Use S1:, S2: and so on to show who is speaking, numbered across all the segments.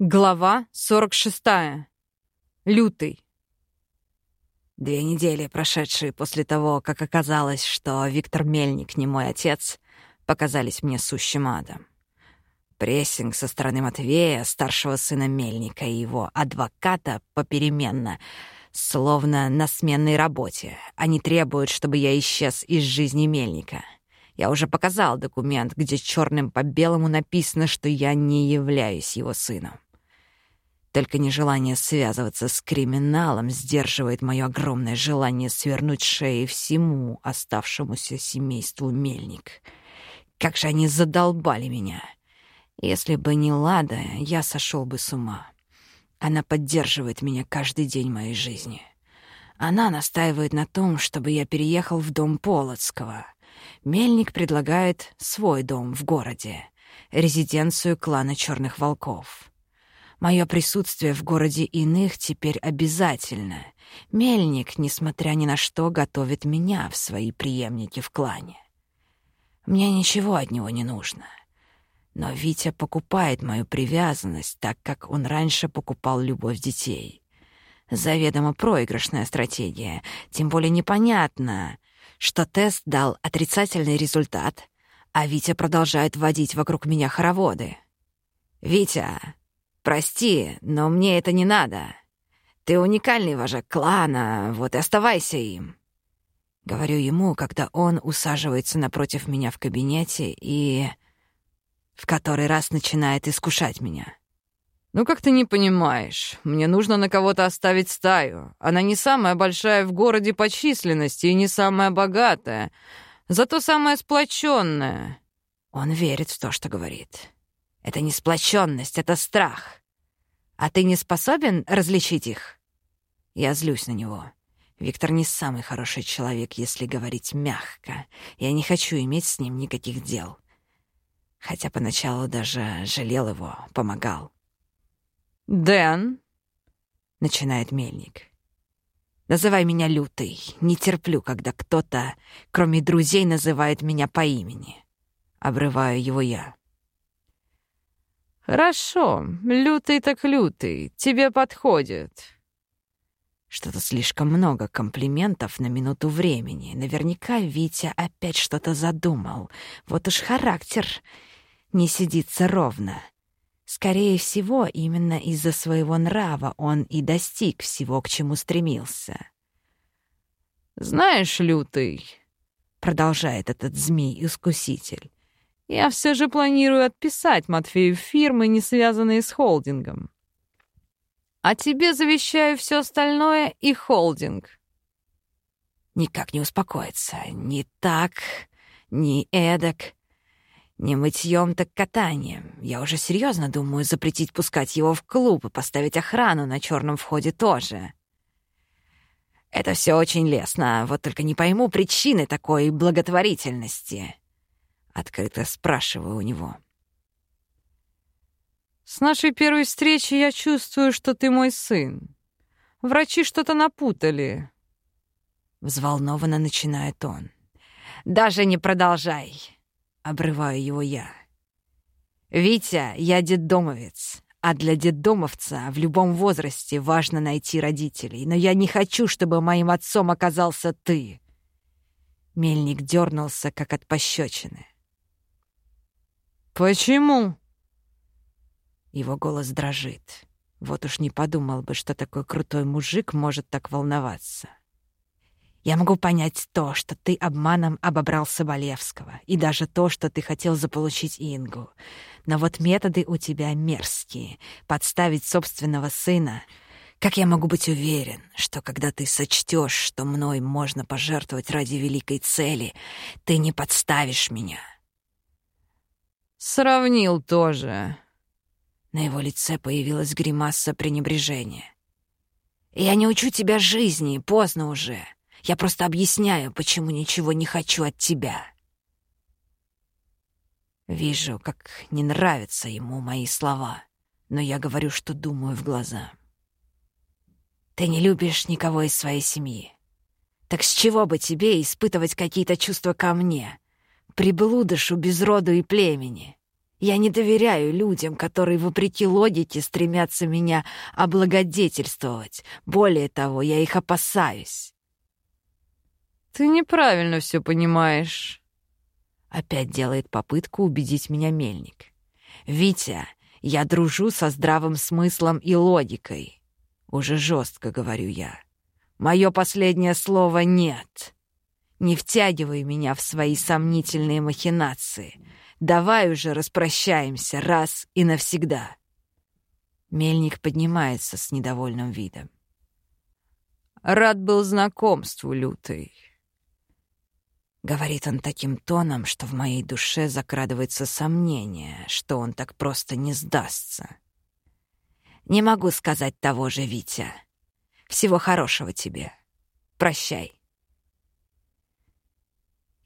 S1: Глава 46. Лютый.
S2: Две недели, прошедшие после того, как оказалось, что Виктор Мельник не мой отец, показались мне сущим адом. Прессинг со стороны Матвея, старшего сына Мельника и его адвоката попеременно, словно на сменной работе. Они требуют, чтобы я исчез из жизни Мельника. Я уже показал документ, где черным по белому написано, что я не являюсь его сыном. Только нежелание связываться с криминалом сдерживает мое огромное желание свернуть шеи всему оставшемуся семейству Мельник. Как же они задолбали меня! Если бы не Лада, я сошел бы с ума. Она поддерживает меня каждый день моей жизни. Она настаивает на том, чтобы я переехал в дом Полоцкого. Мельник предлагает свой дом в городе, резиденцию клана Черных Волков. Мое присутствие в городе иных теперь обязательно. Мельник, несмотря ни на что, готовит меня в свои преемники в клане. Мне ничего от него не нужно. Но Витя покупает мою привязанность, так как он раньше покупал любовь детей. Заведомо проигрышная стратегия, тем более непонятно, что тест дал отрицательный результат, а Витя продолжает водить вокруг меня хороводы. «Витя, Прости, но мне это не надо. Ты уникальный вожак клана, вот и оставайся им. Говорю ему, когда он усаживается напротив меня в кабинете и в который раз начинает искушать меня.
S1: «Ну как ты не понимаешь? Мне нужно на кого-то оставить стаю. Она не самая большая в городе по численности и не самая богатая, зато самая сплоченная».
S2: Он верит в то, что говорит. Это не сплоченность, это страх. А ты не способен различить их? Я злюсь на него. Виктор не самый хороший человек, если говорить мягко. Я не хочу иметь с ним никаких дел. Хотя поначалу даже жалел его, помогал.
S1: «Дэн?»
S2: — начинает Мельник. «Называй меня Лютый. Не терплю, когда кто-то, кроме друзей, называет меня по имени». Обрываю его я.
S1: «Хорошо, лютый так лютый, тебе подходит».
S2: Что-то слишком много комплиментов на минуту времени. Наверняка Витя опять что-то задумал. Вот уж характер не сидится ровно. Скорее всего, именно из-за своего нрава он и достиг всего, к чему стремился.
S1: «Знаешь, Лютый», — продолжает этот змей-искуситель, я все же планирую отписать Матфею фирмы, не связанные с холдингом. А тебе завещаю все остальное и холдинг.
S2: Никак не успокоится. Ни так, ни эдак. Не мытьем, так катанием. Я уже серьезно думаю запретить пускать его в клуб и поставить охрану на черном входе тоже. Это все очень лестно, вот только не пойму причины такой благотворительности. Открыто спрашиваю у него.
S1: «С нашей первой встречи я чувствую, что ты мой сын. Врачи что-то напутали».
S2: Взволнованно начинает он. «Даже не продолжай!» — обрываю его я. «Витя, я детдомовец, а для детдомовца в любом возрасте важно найти родителей, но я не хочу, чтобы моим отцом оказался ты». Мельник дернулся, как от пощечины.
S1: «Почему?»
S2: Его голос дрожит. Вот уж не подумал бы, что такой крутой мужик может так волноваться. Я могу понять то, что ты обманом обобрал Соболевского, и даже то, что ты хотел заполучить Ингу. Но вот методы у тебя мерзкие. Подставить собственного сына. Как я могу быть уверен, что когда ты сочтешь, что мной можно пожертвовать ради великой цели, ты не подставишь меня?»
S1: Сравнил тоже.
S2: На его лице появилась гримаса пренебрежения. «Я не учу тебя жизни, поздно уже. Я просто объясняю, почему ничего не хочу от тебя». Вижу, как не нравятся ему мои слова, но я говорю, что думаю в глаза. «Ты не любишь никого из своей семьи. Так с чего бы тебе испытывать какие-то чувства ко мне, приблудышу без роду и племени. Я не доверяю людям, которые, вопреки логике, стремятся меня облагодетельствовать. Более того, я их опасаюсь.
S1: Ты неправильно все понимаешь.
S2: Опять делает попытку убедить меня мельник. Витя, я дружу со здравым смыслом и логикой. Уже жестко говорю я. Мое последнее слово «нет». Не втягивай меня в свои сомнительные махинации. Давай уже распрощаемся раз и навсегда. Мельник поднимается с недовольным видом.
S1: Рад был знакомству, Лютый.
S2: Говорит он таким тоном, что в моей душе закрадывается сомнение, что он так просто не сдастся. Не могу сказать того же, Витя. Всего хорошего тебе. Прощай.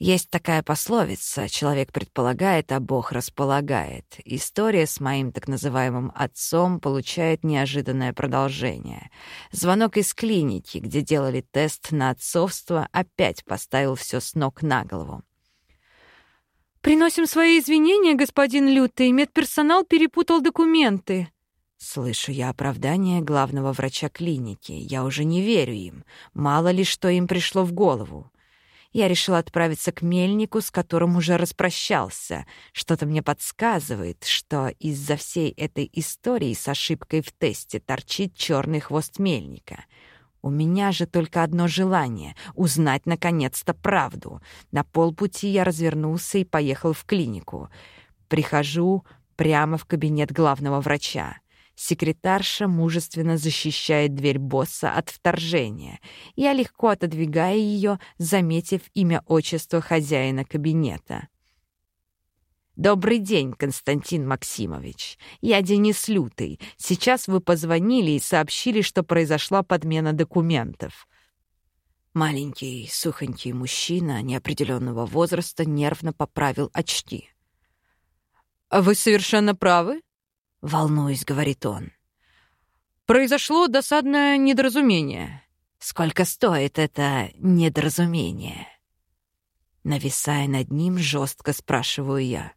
S2: Есть такая пословица «человек предполагает, а Бог располагает». История с моим так называемым отцом получает неожиданное продолжение. Звонок из клиники, где делали тест на отцовство, опять поставил все с ног на голову.
S1: «Приносим свои извинения, господин Лютый. Медперсонал перепутал документы».
S2: Слышу я оправдание главного врача клиники. Я уже не верю им. Мало ли, что им пришло в голову я решил отправиться к мельнику, с которым уже распрощался. Что-то мне подсказывает, что из-за всей этой истории с ошибкой в тесте торчит черный хвост мельника. У меня же только одно желание — узнать наконец-то правду. На полпути я развернулся и поехал в клинику. Прихожу прямо в кабинет главного врача. Секретарша мужественно защищает дверь босса от вторжения. Я легко отодвигаю ее, заметив имя-отчество хозяина кабинета. «Добрый день, Константин Максимович. Я Денис Лютый. Сейчас вы позвонили и сообщили, что произошла подмена документов». Маленький, сухонький мужчина неопределенного возраста нервно поправил очки.
S1: «Вы совершенно правы.
S2: Волнуюсь, говорит он.
S1: Произошло досадное недоразумение.
S2: Сколько стоит это недоразумение? Нависая над ним, жестко спрашиваю я.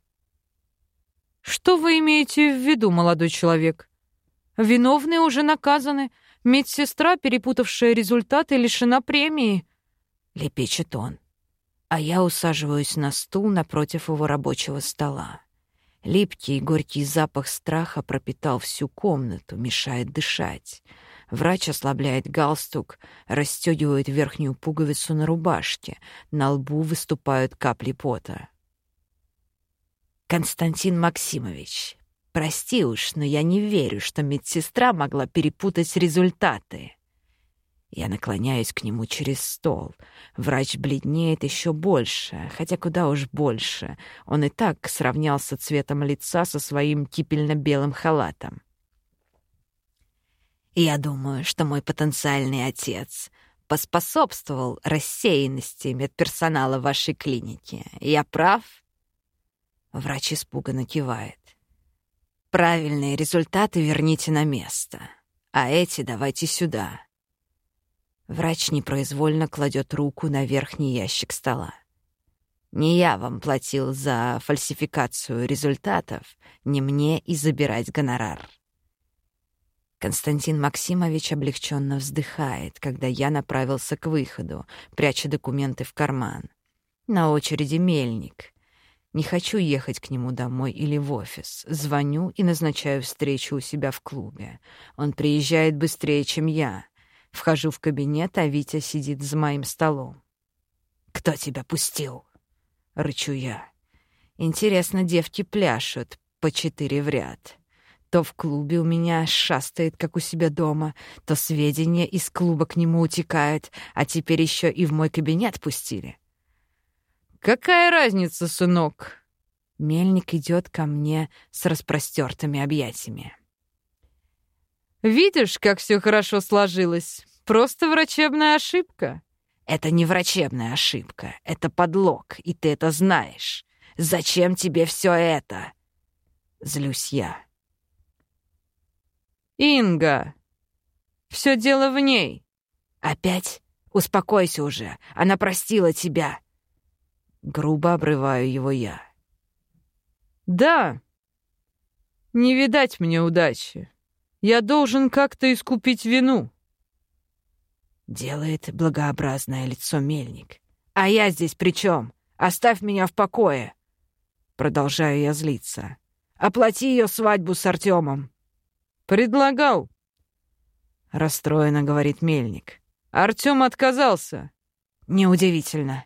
S1: Что вы имеете в виду, молодой человек? Виновные уже наказаны. Медсестра, перепутавшая результаты, лишена премии.
S2: Лепечет он. А я усаживаюсь на стул напротив его рабочего стола. Липкий и горький запах страха пропитал всю комнату, мешает дышать. Врач ослабляет галстук, расстегивает верхнюю пуговицу на рубашке, на лбу выступают капли пота. «Константин Максимович, прости уж, но я не верю, что медсестра могла перепутать результаты». Я наклоняюсь к нему через стол. Врач бледнеет еще больше, хотя куда уж больше. Он и так сравнялся цветом лица со своим кипельно-белым халатом. Я думаю, что мой потенциальный отец поспособствовал рассеянности медперсонала вашей клиники. Я прав? Врач испуганно кивает. Правильные результаты верните на место, а эти давайте сюда. Врач непроизвольно кладет руку на верхний ящик стола. Не я вам платил за фальсификацию результатов, не мне и забирать гонорар. Константин Максимович облегченно вздыхает, когда я направился к выходу, пряча документы в карман. На очереди мельник. Не хочу ехать к нему домой или в офис. Звоню и назначаю встречу у себя в клубе. Он приезжает быстрее, чем я. Вхожу в кабинет, а Витя сидит за моим столом. «Кто тебя пустил?» — рычу я. Интересно, девки пляшут по четыре в ряд. То в клубе у меня шастает, как у себя дома, то сведения из клуба к нему утекают, а теперь еще и в мой кабинет пустили.
S1: «Какая разница, сынок?»
S2: Мельник идет ко мне с распростертыми объятиями.
S1: Видишь, как все хорошо сложилось? Просто врачебная ошибка.
S2: Это не врачебная ошибка, это подлог, и ты это знаешь. Зачем тебе все это? Злюсь я.
S1: Инга, все дело в ней.
S2: Опять? Успокойся уже, она простила тебя. Грубо обрываю его я.
S1: Да, Не видать мне удачи. Я должен как-то искупить вину.
S2: Делает благообразное лицо мельник. А я здесь при чем? Оставь меня в покое. Продолжаю я злиться. Оплати ее свадьбу с Артемом.
S1: Предлагал.
S2: Расстроенно говорит мельник.
S1: Артем отказался.
S2: Неудивительно.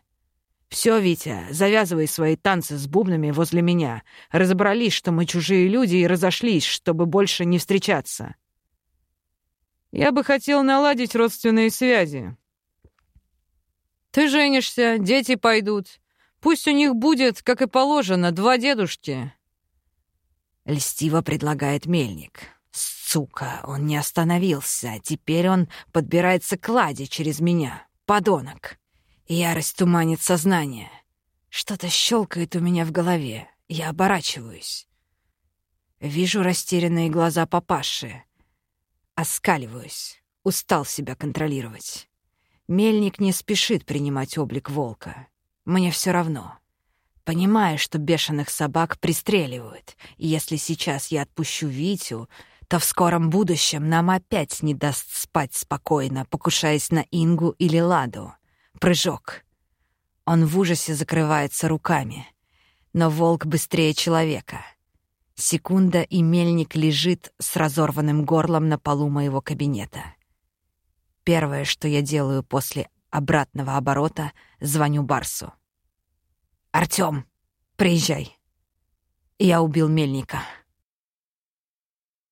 S2: Все, Витя, завязывай свои танцы с бубнами возле меня. Разобрались, что мы чужие люди, и разошлись, чтобы больше не встречаться.
S1: Я бы хотел наладить родственные связи. Ты женишься, дети пойдут. Пусть у них будет, как и положено, два дедушки.
S2: Льстиво предлагает мельник. Сука, он не остановился. Теперь он подбирается к Ладе через меня. Подонок. Ярость туманит сознание. Что-то щелкает у меня в голове. Я оборачиваюсь. Вижу растерянные глаза папаши. Оскаливаюсь. Устал себя контролировать. Мельник не спешит принимать облик волка. Мне все равно. Понимаю, что бешеных собак пристреливают, и если сейчас я отпущу Витю, то в скором будущем нам опять не даст спать спокойно, покушаясь на Ингу или Ладу. Прыжок. Он в ужасе закрывается руками. Но волк быстрее человека. Секунда, и мельник лежит с разорванным горлом на полу моего кабинета. Первое, что я делаю после обратного оборота, звоню Барсу. «Артём, приезжай. Я убил мельника».